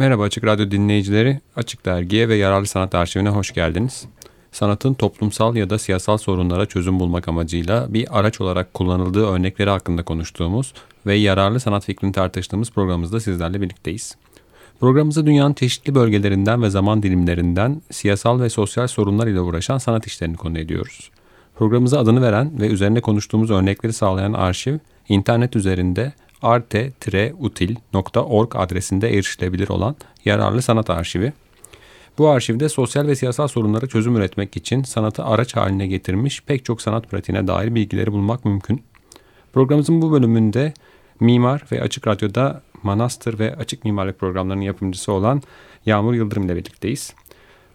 Merhaba Açık Radyo dinleyicileri. Açık Dergi'ye ve Yararlı Sanat Arşivine hoş geldiniz. Sanatın toplumsal ya da siyasal sorunlara çözüm bulmak amacıyla bir araç olarak kullanıldığı örnekleri hakkında konuştuğumuz ve yararlı sanat fikrini tartıştığımız programımızda sizlerle birlikteyiz. Programımızda dünyanın çeşitli bölgelerinden ve zaman dilimlerinden siyasal ve sosyal sorunlar ile uğraşan sanat işlerini konu ediyoruz. Programımıza adını veren ve üzerine konuştuğumuz örnekleri sağlayan arşiv, internet üzerinde arte-util.org adresinde erişilebilir olan yararlı sanat arşivi. Bu arşivde sosyal ve siyasal sorunlara çözüm üretmek için sanatı araç haline getirmiş pek çok sanat pratiğine dair bilgileri bulmak mümkün. Programımızın bu bölümünde mimar ve Açık Radyo'da Manastır ve Açık Mimarlık programlarının yapımcısı olan Yağmur Yıldırım ile birlikteyiz.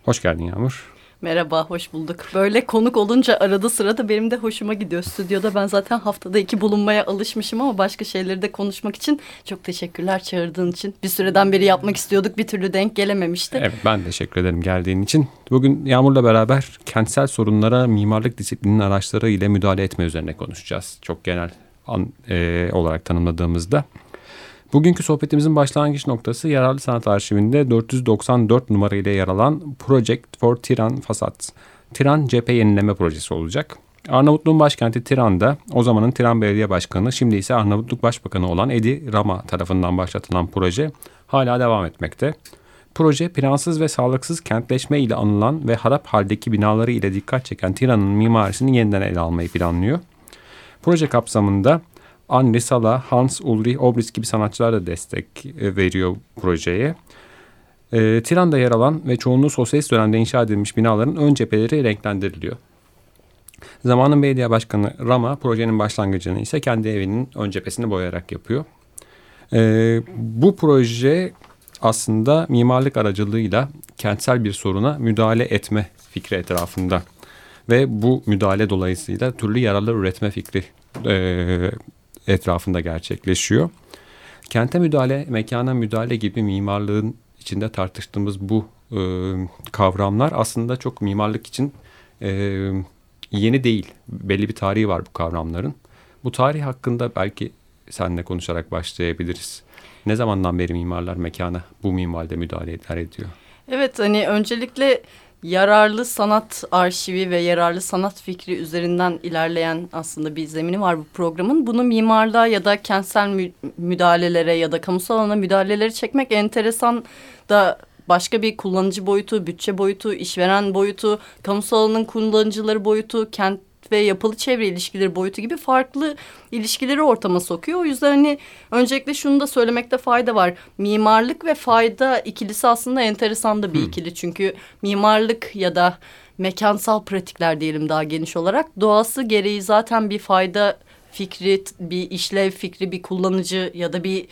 Hoş geldin Yağmur. Merhaba, hoş bulduk. Böyle konuk olunca arada sırada benim de hoşuma gidiyor. Stüdyoda ben zaten haftada iki bulunmaya alışmışım ama başka şeyleri de konuşmak için çok teşekkürler çağırdığın için. Bir süreden beri yapmak istiyorduk, bir türlü denk gelememişti. Evet, ben teşekkür ederim geldiğin için. Bugün Yağmur'la beraber kentsel sorunlara mimarlık disiplininin araçları ile müdahale etme üzerine konuşacağız. Çok genel an, e, olarak tanımladığımızda. Bugünkü sohbetimizin başlangıç noktası Yararlı Sanat Arşivinde 494 numarayla yer alan Project for Tiran Fasat, Tiran Cephe Yenileme Projesi olacak. Arnavutluğun başkenti Tiran'da o zamanın Tiran Belediye Başkanı şimdi ise Arnavutluk Başbakanı olan Edi Rama tarafından başlatılan proje hala devam etmekte. Proje plansız ve sağlıksız kentleşme ile anılan ve harap haldeki binaları ile dikkat çeken Tiran'ın mimarisini yeniden ele almayı planlıyor. Proje kapsamında Anne Sala, Hans Ulrich Obrist gibi sanatçılar da destek e, veriyor projeye. E, Tiran'da yer alan ve çoğunluğu sosyalist dönemde inşa edilmiş binaların ön cepheleri renklendiriliyor. Zamanın belediye başkanı Rama projenin başlangıcını ise kendi evinin ön cephesini boyayarak yapıyor. E, bu proje aslında mimarlık aracılığıyla kentsel bir soruna müdahale etme fikri etrafında ve bu müdahale dolayısıyla türlü yararlar üretme fikri e, etrafında gerçekleşiyor. Kente müdahale, mekana müdahale gibi mimarlığın içinde tartıştığımız bu e, kavramlar aslında çok mimarlık için e, yeni değil. Belli bir tarihi var bu kavramların. Bu tarih hakkında belki seninle konuşarak başlayabiliriz. Ne zamandan beri mimarlar mekana bu mimaride müdahale ediyor? Evet hani öncelikle yararlı sanat arşivi ve yararlı sanat fikri üzerinden ilerleyen aslında bir zemini var bu programın. Bunu mimarlığa ya da kentsel mü müdahalelere ya da kamusal alana müdahaleleri çekmek enteresan da başka bir kullanıcı boyutu, bütçe boyutu, işveren boyutu, kamusal alanın kullanıcıları boyutu, kent ve yapılı çevre ilişkileri boyutu gibi farklı ilişkileri ortama sokuyor. O yüzden hani öncelikle şunu da söylemekte fayda var. Mimarlık ve fayda ikilisi aslında enteresan da bir hmm. ikili. Çünkü mimarlık ya da mekansal pratikler diyelim daha geniş olarak doğası gereği zaten bir fayda fikri, bir işlev fikri, bir kullanıcı ya da bir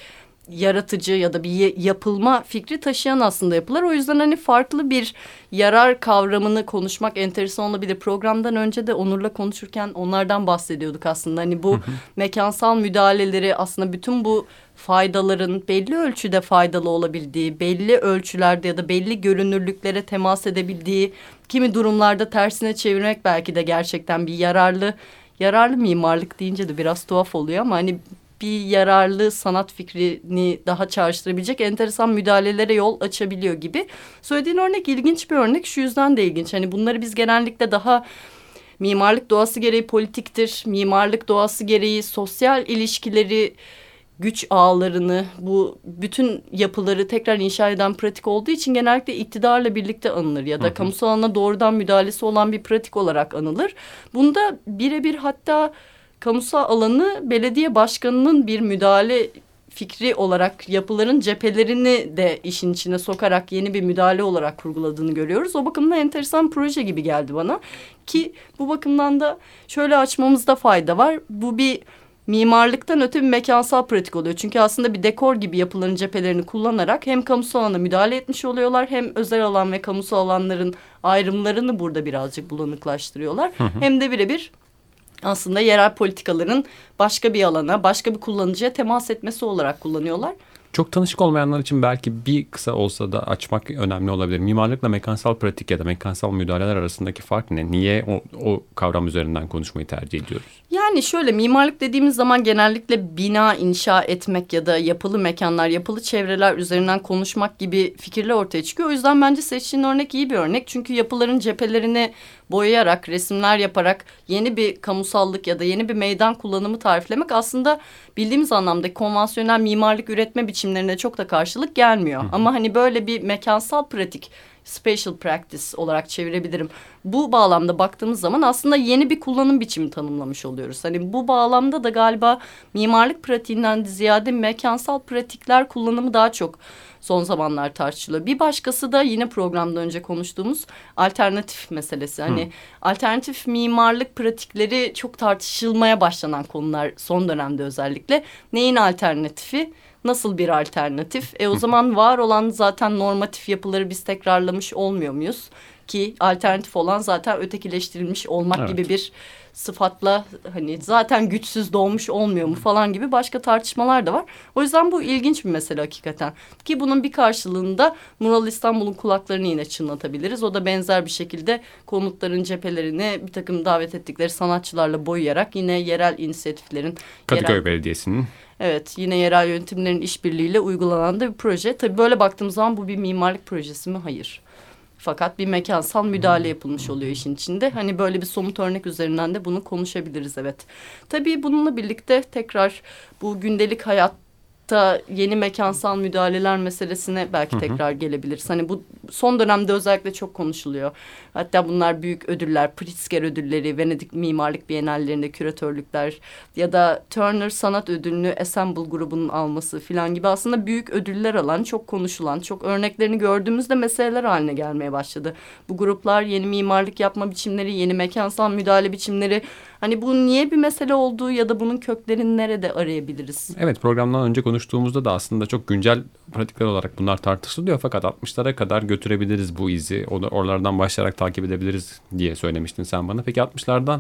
yaratıcı ya da bir yapılma fikri taşıyan aslında yapılar. O yüzden hani farklı bir yarar kavramını konuşmak enteresan olabilir. Programdan önce de Onur'la konuşurken onlardan bahsediyorduk aslında. Hani bu mekansal müdahaleleri aslında bütün bu faydaların belli ölçüde faydalı olabildiği, belli ölçülerde ya da belli görünürlüklere temas edebildiği, kimi durumlarda tersine çevirmek belki de gerçekten bir yararlı yararlı mimarlık deyince de biraz tuhaf oluyor ama hani bir yararlı sanat fikrini daha çağrıştırabilecek enteresan müdahalelere yol açabiliyor gibi. Söylediğin örnek ilginç bir örnek. Şu yüzden de ilginç. Hani bunları biz genellikle daha mimarlık doğası gereği politiktir. Mimarlık doğası gereği sosyal ilişkileri güç ağlarını, bu bütün yapıları tekrar inşa eden pratik olduğu için genellikle iktidarla birlikte anılır ya da hı hı. kamusal alana doğrudan müdahalesi olan bir pratik olarak anılır. Bunda birebir hatta kamusal alanı belediye başkanının bir müdahale fikri olarak yapıların cephelerini de işin içine sokarak yeni bir müdahale olarak kurguladığını görüyoruz. O bakımdan enteresan proje gibi geldi bana. Ki bu bakımdan da şöyle açmamızda fayda var. Bu bir mimarlıktan öte bir mekansal pratik oluyor. Çünkü aslında bir dekor gibi yapıların cephelerini kullanarak hem kamusal alana müdahale etmiş oluyorlar hem özel alan ve kamusal alanların ayrımlarını burada birazcık bulanıklaştırıyorlar. Hı hı. Hem de birebir aslında yerel politikaların başka bir alana, başka bir kullanıcıya temas etmesi olarak kullanıyorlar. Çok tanışık olmayanlar için belki bir kısa olsa da açmak önemli olabilir. Mimarlıkla mekansal pratik ya da mekansal müdahaleler arasındaki fark ne? Niye o, o kavram üzerinden konuşmayı tercih ediyoruz? Yani şöyle mimarlık dediğimiz zaman genellikle bina inşa etmek ya da yapılı mekanlar, yapılı çevreler üzerinden konuşmak gibi fikirler ortaya çıkıyor. O yüzden bence seçtiğin örnek iyi bir örnek. Çünkü yapıların cephelerini boyayarak, resimler yaparak yeni bir kamusallık ya da yeni bir meydan kullanımı tariflemek aslında bildiğimiz anlamda konvansiyonel mimarlık üretme biçimlerine çok da karşılık gelmiyor. Ama hani böyle bir mekansal pratik spatial practice olarak çevirebilirim. Bu bağlamda baktığımız zaman aslında yeni bir kullanım biçimi tanımlamış oluyoruz. Hani bu bağlamda da galiba mimarlık pratiğinden ziyade mekansal pratikler kullanımı daha çok son zamanlar tartışılıyor. Bir başkası da yine programda önce konuştuğumuz alternatif meselesi. Hani Hı. alternatif mimarlık pratikleri çok tartışılmaya başlanan konular son dönemde özellikle. Neyin alternatifi? Nasıl bir alternatif? E o zaman var olan zaten normatif yapıları biz tekrarlamış olmuyor muyuz? Ki alternatif olan zaten ötekileştirilmiş olmak evet. gibi bir sıfatla hani zaten güçsüz doğmuş olmuyor mu falan gibi başka tartışmalar da var. O yüzden bu ilginç bir mesele hakikaten. Ki bunun bir karşılığında Mural İstanbul'un kulaklarını yine çınlatabiliriz. O da benzer bir şekilde konutların cephelerini bir takım davet ettikleri sanatçılarla boyayarak yine yerel inisiyatiflerin... Kadıköy yerel... Belediyesi'nin Evet yine yerel yönetimlerin işbirliğiyle uygulanan da bir proje. Tabii böyle baktığımız zaman bu bir mimarlık projesi mi? Hayır. Fakat bir mekansal müdahale yapılmış oluyor işin içinde. Hani böyle bir somut örnek üzerinden de bunu konuşabiliriz evet. Tabii bununla birlikte tekrar bu gündelik hayat da yeni mekansal müdahaleler meselesine belki hı hı. tekrar gelebiliriz. Hani bu son dönemde özellikle çok konuşuluyor. Hatta bunlar büyük ödüller, Pritzker ödülleri, Venedik Mimarlık Bienallerinde küratörlükler ya da Turner Sanat Ödülünü Assemble grubunun alması filan gibi aslında büyük ödüller alan, çok konuşulan, çok örneklerini gördüğümüzde meseleler haline gelmeye başladı. Bu gruplar yeni mimarlık yapma biçimleri, yeni mekansal müdahale biçimleri Hani bu niye bir mesele olduğu ya da bunun köklerini nerede arayabiliriz? Evet programdan önce konuştuğumuzda da aslında çok güncel pratikler olarak bunlar tartışılıyor. Fakat 60'lara kadar götürebiliriz bu izi. Oralardan başlayarak takip edebiliriz diye söylemiştin sen bana. Peki 60'lardan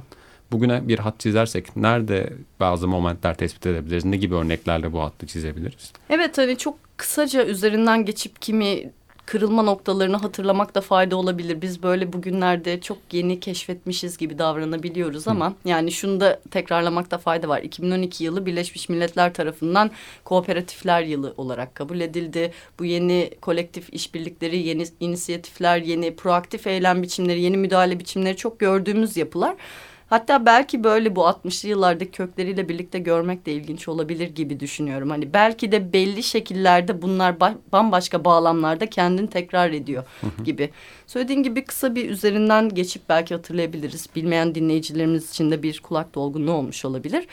bugüne bir hat çizersek nerede bazı momentler tespit edebiliriz? Ne gibi örneklerle bu hattı çizebiliriz? Evet hani çok kısaca üzerinden geçip kimi kırılma noktalarını hatırlamakta fayda olabilir. Biz böyle bugünlerde çok yeni keşfetmişiz gibi davranabiliyoruz ama Hı. yani şunu da tekrarlamakta fayda var. 2012 yılı Birleşmiş Milletler tarafından kooperatifler yılı olarak kabul edildi. Bu yeni kolektif işbirlikleri, yeni inisiyatifler, yeni proaktif eylem biçimleri, yeni müdahale biçimleri çok gördüğümüz yapılar. Hatta belki böyle bu 60'lı yıllardaki kökleriyle birlikte görmek de ilginç olabilir gibi düşünüyorum. Hani belki de belli şekillerde bunlar bambaşka bağlamlarda kendini tekrar ediyor gibi. Söylediğin gibi kısa bir üzerinden geçip belki hatırlayabiliriz. Bilmeyen dinleyicilerimiz için de bir kulak dolgunluğu olmuş olabilir.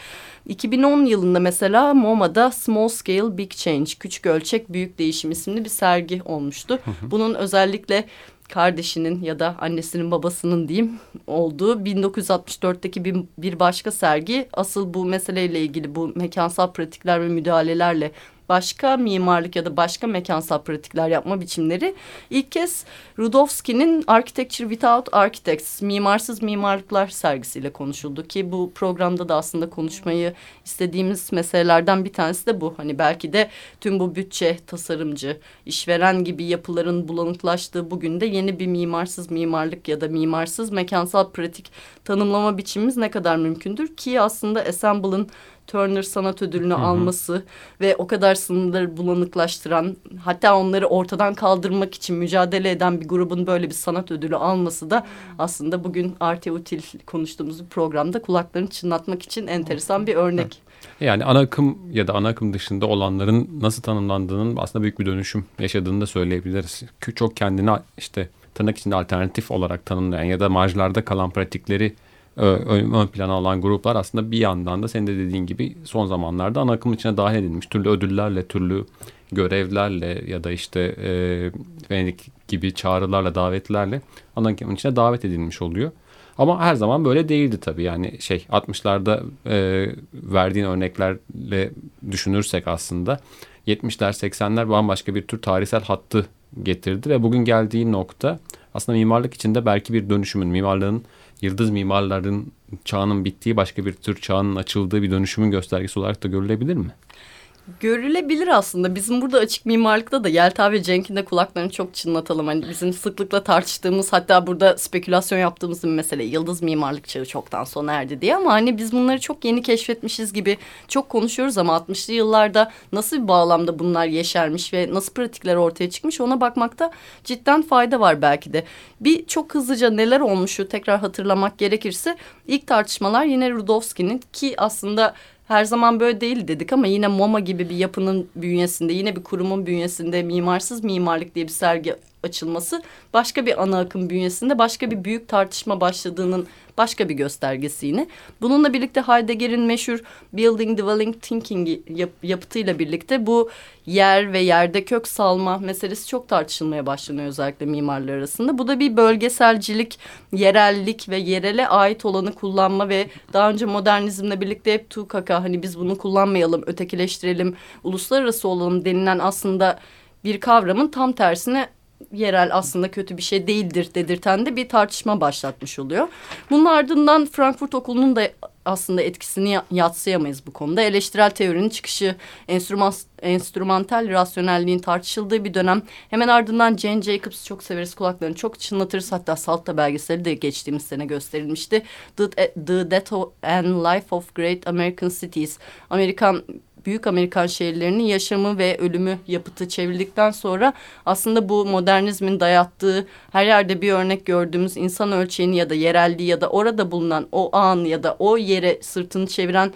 2010 yılında mesela MoMA'da Small Scale Big Change, Küçük Ölçek Büyük Değişim isimli bir sergi olmuştu. Bunun özellikle kardeşinin ya da annesinin babasının diyeyim olduğu 1964'teki bir, bir başka sergi. Asıl bu meseleyle ilgili bu mekansal pratikler ve müdahalelerle başka mimarlık ya da başka mekansal pratikler yapma biçimleri ilk kez Rudovski'nin Architecture Without Architects, Mimarsız Mimarlıklar sergisiyle konuşuldu ki bu programda da aslında konuşmayı istediğimiz meselelerden bir tanesi de bu. Hani belki de tüm bu bütçe, tasarımcı, işveren gibi yapıların bulanıklaştığı bugün de yeni bir mimarsız mimarlık ya da mimarsız mekansal pratik tanımlama biçimimiz ne kadar mümkündür ki aslında Assemble'ın Turner Sanat Ödülünü hı hı. alması ve o kadar sınırları bulanıklaştıran hatta onları ortadan kaldırmak için mücadele eden bir grubun böyle bir sanat ödülü alması da aslında bugün Arte Util konuştuğumuz bir programda kulaklarını çınlatmak için enteresan bir örnek. Yani ana akım ya da ana akım dışında olanların nasıl tanımlandığının aslında büyük bir dönüşüm yaşadığını da söyleyebiliriz. Çok kendine işte tırnak içinde alternatif olarak tanımlayan ya da marjlarda kalan pratikleri ön, plana alan gruplar aslında bir yandan da senin de dediğin gibi son zamanlarda ana akım içine dahil edilmiş. Türlü ödüllerle, türlü görevlerle ya da işte e, Venedik gibi çağrılarla, davetlerle ana akım içine davet edilmiş oluyor. Ama her zaman böyle değildi tabii. Yani şey 60'larda e, verdiğin örneklerle düşünürsek aslında 70'ler 80'ler bambaşka bir tür tarihsel hattı getirdi ve bugün geldiği nokta aslında mimarlık içinde belki bir dönüşümün, mimarlığın yıldız mimarların çağının bittiği başka bir tür çağının açıldığı bir dönüşümün göstergesi olarak da görülebilir mi? Görülebilir aslında. Bizim burada açık mimarlıkta da Yelta ve Cenk'in de kulaklarını çok çınlatalım. Hani bizim sıklıkla tartıştığımız hatta burada spekülasyon yaptığımız bir mesele yıldız mimarlık çağı çoktan sona erdi diye ama hani biz bunları çok yeni keşfetmişiz gibi çok konuşuyoruz ama 60'lı yıllarda nasıl bir bağlamda bunlar yeşermiş ve nasıl pratikler ortaya çıkmış ona bakmakta cidden fayda var belki de. Bir çok hızlıca neler olmuşu tekrar hatırlamak gerekirse ilk tartışmalar yine Rudowski'nin ki aslında her zaman böyle değil dedik ama yine MoMA gibi bir yapının bünyesinde yine bir kurumun bünyesinde mimarsız mimarlık diye bir sergi açılması başka bir ana akım bünyesinde başka bir büyük tartışma başladığının başka bir göstergesi yine. Bununla birlikte Heidegger'in meşhur Building Dwelling Thinking yap yapıtıyla birlikte bu yer ve yerde kök salma meselesi çok tartışılmaya başlanıyor özellikle mimarlar arasında. Bu da bir bölgeselcilik, yerellik ve yerele ait olanı kullanma ve daha önce modernizmle birlikte hep tukaka hani biz bunu kullanmayalım, ötekileştirelim, uluslararası olalım denilen aslında bir kavramın tam tersine yerel aslında kötü bir şey değildir dedirten de bir tartışma başlatmış oluyor. Bunun ardından Frankfurt Okulu'nun da aslında etkisini yatsıyamayız bu konuda. Eleştirel teorinin çıkışı, enstrüman, enstrümantal rasyonelliğin tartışıldığı bir dönem. Hemen ardından Jane Jacobs çok severiz kulaklarını çok çınlatırız. Hatta Salta belgeseli de geçtiğimiz sene gösterilmişti. The, The Death and Life of Great American Cities. Amerikan büyük Amerikan şehirlerinin yaşamı ve ölümü yapıtı çevrildikten sonra aslında bu modernizmin dayattığı her yerde bir örnek gördüğümüz insan ölçeğini ya da yerelliği ya da orada bulunan o an ya da o yere sırtını çeviren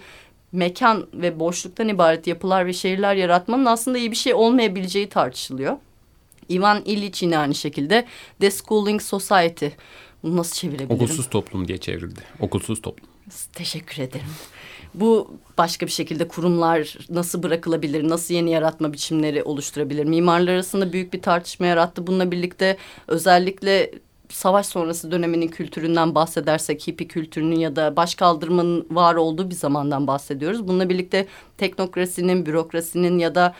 mekan ve boşluktan ibaret yapılar ve şehirler yaratmanın aslında iyi bir şey olmayabileceği tartışılıyor. Ivan Illich yine aynı şekilde Deschooling Society. Bunu nasıl çevirebilirim? Okulsuz toplum diye çevrildi. Okulsuz toplum. Teşekkür ederim bu başka bir şekilde kurumlar nasıl bırakılabilir, nasıl yeni yaratma biçimleri oluşturabilir? Mimarlar arasında büyük bir tartışma yarattı. Bununla birlikte özellikle savaş sonrası döneminin kültüründen bahsedersek hippie kültürünün ya da baş kaldırmanın var olduğu bir zamandan bahsediyoruz. Bununla birlikte teknokrasinin, bürokrasinin ya da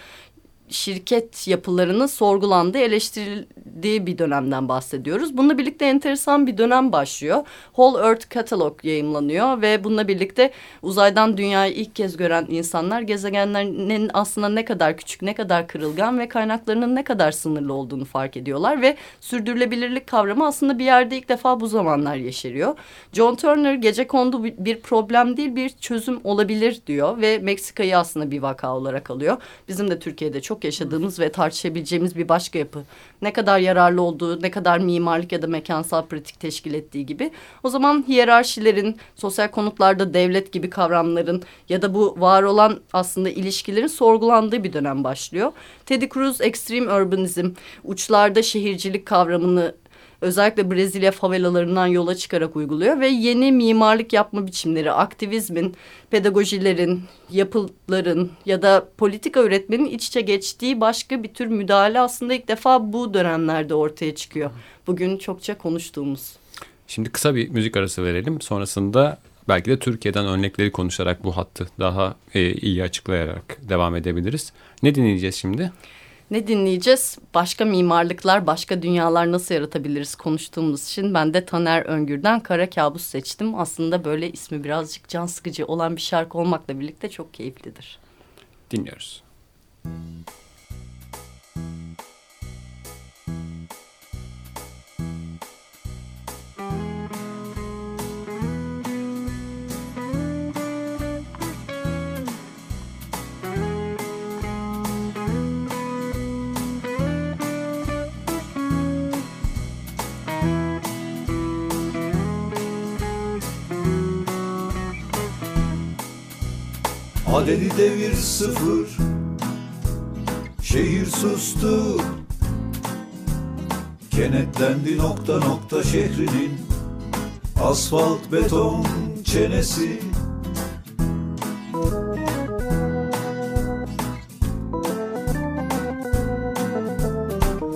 şirket yapılarının sorgulandığı, eleştirildiği bir dönemden bahsediyoruz. Bununla birlikte enteresan bir dönem başlıyor. Whole Earth Catalog yayımlanıyor ve bununla birlikte uzaydan dünyayı ilk kez gören insanlar gezegenlerin aslında ne kadar küçük, ne kadar kırılgan ve kaynaklarının ne kadar sınırlı olduğunu fark ediyorlar ve sürdürülebilirlik kavramı aslında bir yerde ilk defa bu zamanlar yeşeriyor. John Turner gece kondu bir problem değil bir çözüm olabilir diyor ve Meksika'yı aslında bir vaka olarak alıyor. Bizim de Türkiye'de çok çok yaşadığımız ve tartışabileceğimiz bir başka yapı. Ne kadar yararlı olduğu, ne kadar mimarlık ya da mekansal pratik teşkil ettiği gibi. O zaman hiyerarşilerin, sosyal konutlarda devlet gibi kavramların ya da bu var olan aslında ilişkilerin sorgulandığı bir dönem başlıyor. Teddy Cruz Extreme Urbanism, uçlarda şehircilik kavramını özellikle Brezilya favelalarından yola çıkarak uyguluyor ve yeni mimarlık yapma biçimleri, aktivizmin, pedagojilerin, yapıların ya da politika üretmenin iç içe geçtiği başka bir tür müdahale aslında ilk defa bu dönemlerde ortaya çıkıyor. Bugün çokça konuştuğumuz. Şimdi kısa bir müzik arası verelim. Sonrasında belki de Türkiye'den örnekleri konuşarak bu hattı daha e, iyi açıklayarak devam edebiliriz. Ne dinleyeceğiz şimdi? Ne dinleyeceğiz? Başka mimarlıklar, başka dünyalar nasıl yaratabiliriz konuştuğumuz için ben de Taner Öngür'den Kara Kabus seçtim. Aslında böyle ismi birazcık can sıkıcı olan bir şarkı olmakla birlikte çok keyiflidir. Dinliyoruz. Müzik Adedi devir sıfır. Şehir sustu. Kenetlendi nokta nokta şehrinin Asfalt beton çenesi.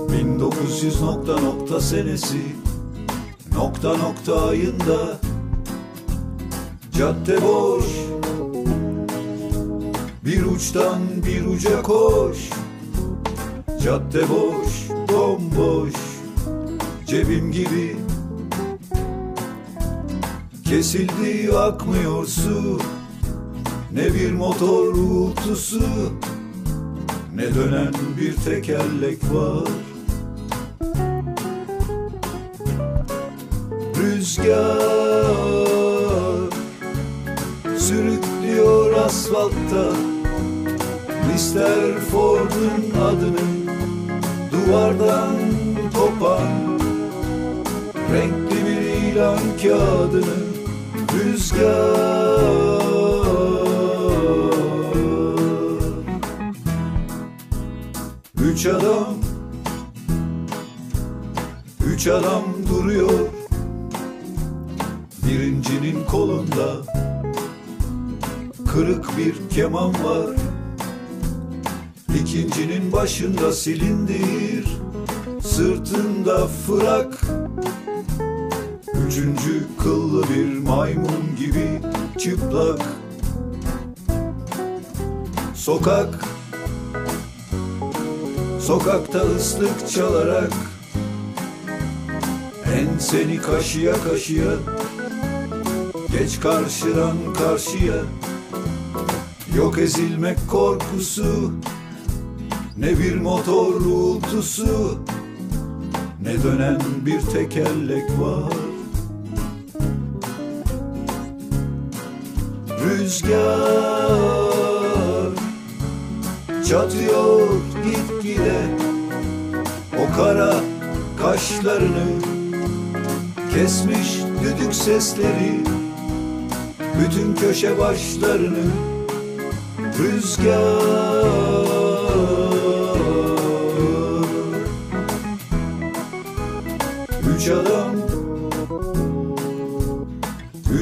...1900 nokta nokta senesi... ...nokta nokta ayında... ...cadde boş... Bir uçtan bir uca koş. Cadde boş, bomboş Cebim gibi. Kesildi akmıyor su. Ne bir motor uğultusu Ne dönen bir tekerlek var. Rüzgar Sürüklüyor asfaltta Mr. Ford'un adını Duvardan kopan Renkli bir ilan kağıdını Rüzgar. Üç adam Üç adam duruyor. Birincinin kolunda Kırık bir keman var İkincinin başında silindir Sırtında fırak. Üçüncü kıllı bir maymun gibi çıplak. Sokak Sokakta ıslık çalarak. Enseni kaşıya kaşıya Geç karşıdan karşıya. Yok ezilmek korkusu Ne bir motor uğultusu Ne dönen bir tekerlek var. Rüzgar Çatıyor gitgide O kara kaşlarını Kesmiş düdük sesleri Bütün köşe başlarını Rüzgar Üç adam.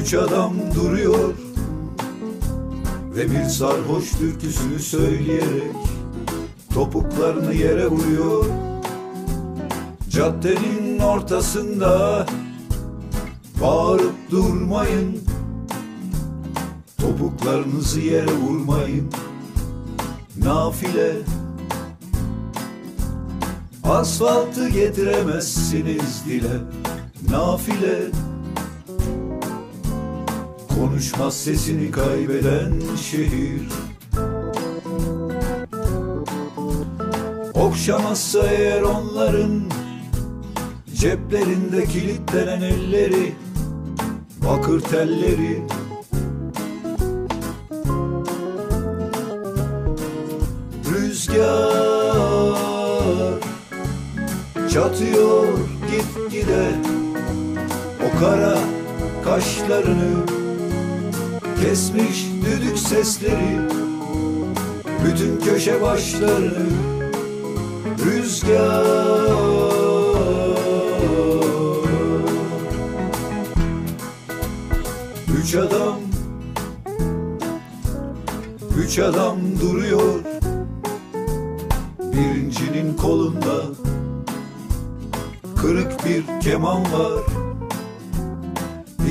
Üç adam duruyor Ve bir sarhoş türküsünü söyleyerek Topuklarını yere vuruyor. Caddenin ortasında Bağırıp durmayın Topuklarınızı yere vurmayın. Nafile Asfaltı getiremezsiniz dile Nafile. Konuşmaz sesini kaybeden şehir. Okşamazsa eğer onların Ceplerinde kilitlenen elleri Bakır telleri. Rüzgar Çatıyor gitgide. O kara kaşlarını Kesmiş düdük sesleri. Bütün köşe başlarını Rüzgar. Üç adam Üç adam duruyor. Birincinin kolunda Kırık bir keman var.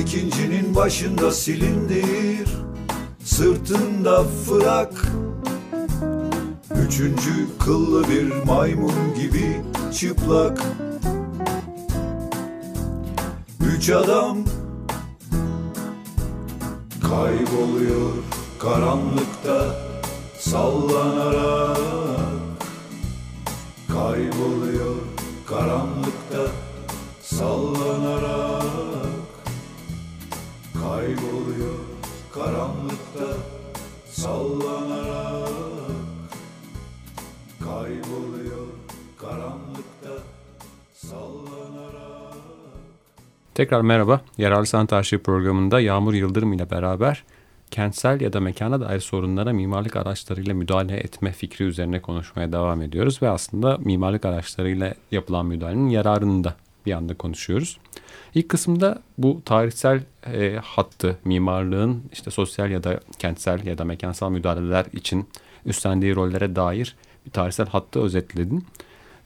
İkincinin başında silindir. Sırtında fırak. Üçüncü kıllı bir maymun gibi çıplak. Üç adam Kayboluyor karanlıkta sallanarak. Kayboluyor karanlıkta sallanarak Kayboluyor karanlıkta sallanarak Tekrar merhaba. Yararlı Sanat Arşivi programında Yağmur Yıldırım ile beraber kentsel ya da mekana dair sorunlara mimarlık araçlarıyla müdahale etme fikri üzerine konuşmaya devam ediyoruz. Ve aslında mimarlık araçlarıyla yapılan müdahalenin yararını da bir anda konuşuyoruz. İlk kısımda bu tarihsel e, hattı, mimarlığın işte sosyal ya da kentsel ya da mekansal müdahaleler için üstlendiği rollere dair bir tarihsel hattı özetledin.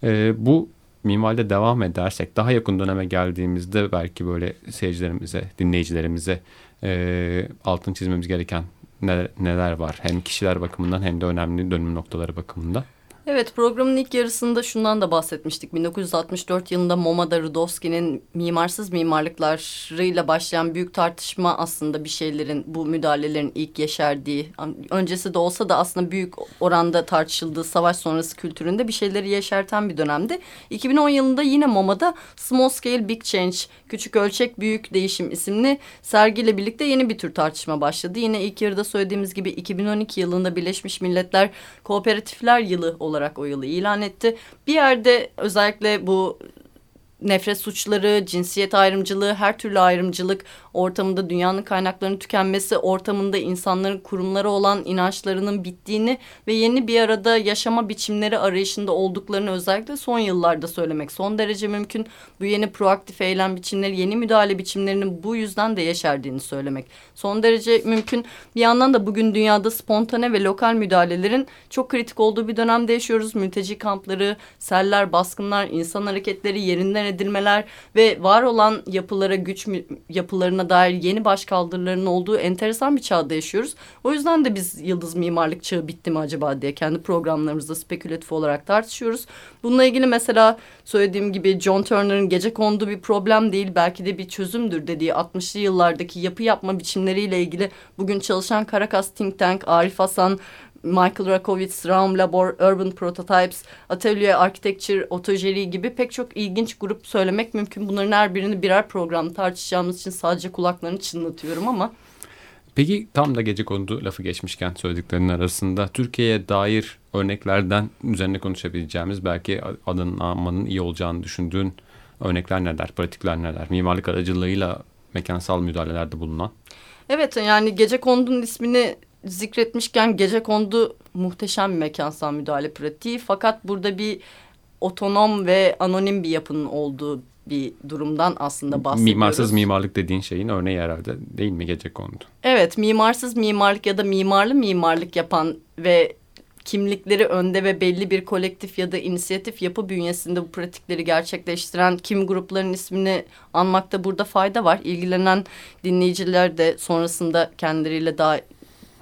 E, bu mimaride devam edersek daha yakın döneme geldiğimizde belki böyle seyircilerimize, dinleyicilerimize e, altın çizmemiz gereken neler, neler var? Hem kişiler bakımından hem de önemli dönüm noktaları bakımından. Evet programın ilk yarısında şundan da bahsetmiştik. 1964 yılında MoMA'da Rudowski'nin mimarsız mimarlıklarıyla başlayan büyük tartışma aslında bir şeylerin bu müdahalelerin ilk yeşerdiği öncesi de olsa da aslında büyük oranda tartışıldığı savaş sonrası kültüründe bir şeyleri yeşerten bir dönemdi. 2010 yılında yine MoMA'da Small Scale Big Change Küçük Ölçek Büyük Değişim isimli sergiyle birlikte yeni bir tür tartışma başladı. Yine ilk yarıda söylediğimiz gibi 2012 yılında Birleşmiş Milletler Kooperatifler Yılı olarak o yılı ilan etti. Bir yerde özellikle bu nefret suçları, cinsiyet ayrımcılığı, her türlü ayrımcılık ortamında dünyanın kaynaklarının tükenmesi, ortamında insanların kurumlara olan inançlarının bittiğini ve yeni bir arada yaşama biçimleri arayışında olduklarını özellikle son yıllarda söylemek son derece mümkün. Bu yeni proaktif eylem biçimleri, yeni müdahale biçimlerinin bu yüzden de yeşerdiğini söylemek son derece mümkün. Bir yandan da bugün dünyada spontane ve lokal müdahalelerin çok kritik olduğu bir dönemde yaşıyoruz. Mülteci kampları, seller, baskınlar, insan hareketleri yerinden edilmeler ve var olan yapılara güç yapılarına dair yeni başkaldırıların olduğu enteresan bir çağda yaşıyoruz. O yüzden de biz yıldız mimarlık çağı bitti mi acaba diye kendi programlarımızda spekülatif olarak tartışıyoruz. Bununla ilgili mesela söylediğim gibi John Turner'ın gece konduğu bir problem değil belki de bir çözümdür dediği 60'lı yıllardaki yapı yapma biçimleriyle ilgili bugün çalışan Caracas Think Tank, Arif Hasan, Michael Rakowitz, Raum Labor, Urban Prototypes, Atelier Architecture, Otogeri gibi pek çok ilginç grup söylemek mümkün. Bunların her birini birer program tartışacağımız için sadece kulaklarını çınlatıyorum ama... Peki tam da gece kondu lafı geçmişken söylediklerinin arasında Türkiye'ye dair örneklerden üzerine konuşabileceğimiz belki adının anmanın iyi olacağını düşündüğün örnekler neler, pratikler neler? Mimarlık aracılığıyla mekansal müdahalelerde bulunan. Evet yani gece kondunun ismini zikretmişken gece kondu muhteşem bir mekansal müdahale pratiği. Fakat burada bir otonom ve anonim bir yapının olduğu bir durumdan aslında bahsediyoruz. Mimarsız mimarlık dediğin şeyin örneği herhalde değil mi gece kondu? Evet mimarsız mimarlık ya da mimarlı mimarlık yapan ve kimlikleri önde ve belli bir kolektif ya da inisiyatif yapı bünyesinde bu pratikleri gerçekleştiren kim grupların ismini anmakta burada fayda var. İlgilenen dinleyiciler de sonrasında kendileriyle daha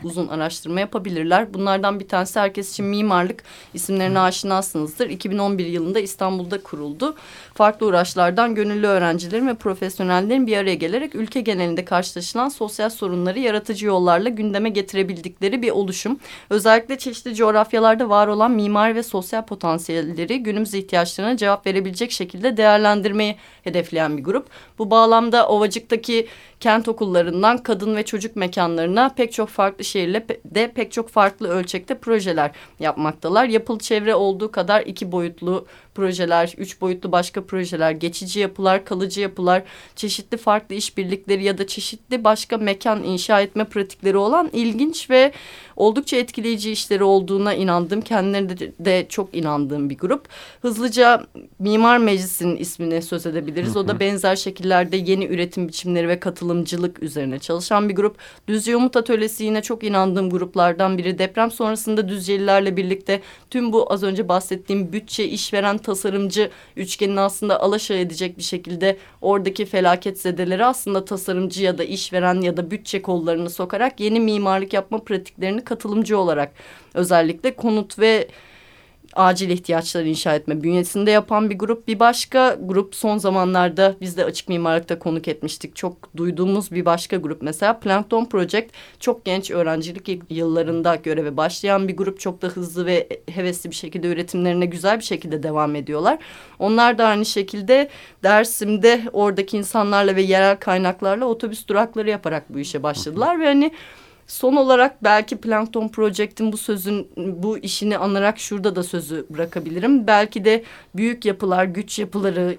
uzun araştırma yapabilirler. Bunlardan bir tanesi herkes için mimarlık isimlerine aşinasınızdır. 2011 yılında İstanbul'da kuruldu. Farklı uğraşlardan gönüllü öğrencilerin ve profesyonellerin bir araya gelerek ülke genelinde karşılaşılan sosyal sorunları yaratıcı yollarla gündeme getirebildikleri bir oluşum. Özellikle çeşitli coğrafyalarda var olan mimar ve sosyal potansiyelleri günümüz ihtiyaçlarına cevap verebilecek şekilde değerlendirmeyi hedefleyen bir grup. Bu bağlamda Ovacık'taki kent okullarından kadın ve çocuk mekanlarına pek çok farklı şehirle de pek çok farklı ölçekte projeler yapmaktalar. Yapıl çevre olduğu kadar iki boyutlu projeler, üç boyutlu başka projeler, geçici yapılar, kalıcı yapılar, çeşitli farklı işbirlikleri ya da çeşitli başka mekan inşa etme pratikleri olan ilginç ve oldukça etkileyici işleri olduğuna inandım. Kendilerine de, de çok inandığım bir grup. Hızlıca Mimar Meclisi'nin ismini söz edebiliriz. O da benzer şekillerde yeni üretim biçimleri ve katılımcılık üzerine çalışan bir grup. Düzce Umut Atölyesi yine çok inandığım gruplardan biri. Deprem sonrasında Düzcelilerle birlikte tüm bu az önce bahsettiğim bütçe, işveren, tasarımcı üçgenini aslında alaşağı edecek bir şekilde oradaki felaket zedeleri aslında tasarımcı ya da işveren ya da bütçe kollarını sokarak yeni mimarlık yapma pratiklerini katılımcı olarak özellikle konut ve acil ihtiyaçları inşa etme bünyesinde yapan bir grup. Bir başka grup son zamanlarda biz de açık mimarlıkta konuk etmiştik. Çok duyduğumuz bir başka grup mesela Plankton Project. Çok genç öğrencilik yıllarında göreve başlayan bir grup. Çok da hızlı ve hevesli bir şekilde üretimlerine güzel bir şekilde devam ediyorlar. Onlar da aynı şekilde Dersim'de oradaki insanlarla ve yerel kaynaklarla otobüs durakları yaparak bu işe başladılar. Ve hani Son olarak belki Plankton Project'in bu sözün bu işini anarak şurada da sözü bırakabilirim. Belki de büyük yapılar, güç yapıları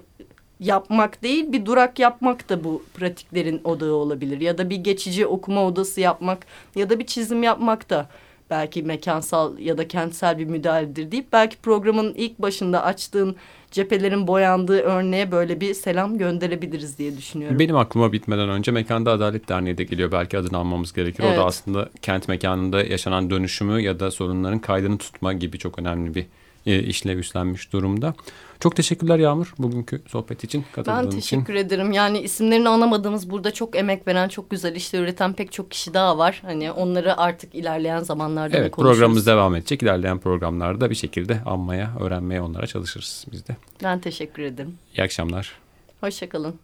yapmak değil bir durak yapmak da bu pratiklerin odağı olabilir. Ya da bir geçici okuma odası yapmak ya da bir çizim yapmak da belki mekansal ya da kentsel bir müdahaledir deyip belki programın ilk başında açtığın cephelerin boyandığı örneğe böyle bir selam gönderebiliriz diye düşünüyorum. Benim aklıma bitmeden önce Mekanda Adalet Derneği de geliyor. Belki adını almamız gerekir. Evet. O da aslında kent mekanında yaşanan dönüşümü ya da sorunların kaydını tutma gibi çok önemli bir işlev üstlenmiş durumda. Çok teşekkürler Yağmur bugünkü sohbet için katıldığın Ben için. teşekkür ederim. Yani isimlerini anamadığımız burada çok emek veren, çok güzel işler üreten pek çok kişi daha var. Hani onları artık ilerleyen zamanlarda da Evet konuşuruz. programımız devam edecek. İlerleyen programlarda bir şekilde anmaya, öğrenmeye onlara çalışırız biz de. Ben teşekkür ederim. İyi akşamlar. Hoşçakalın.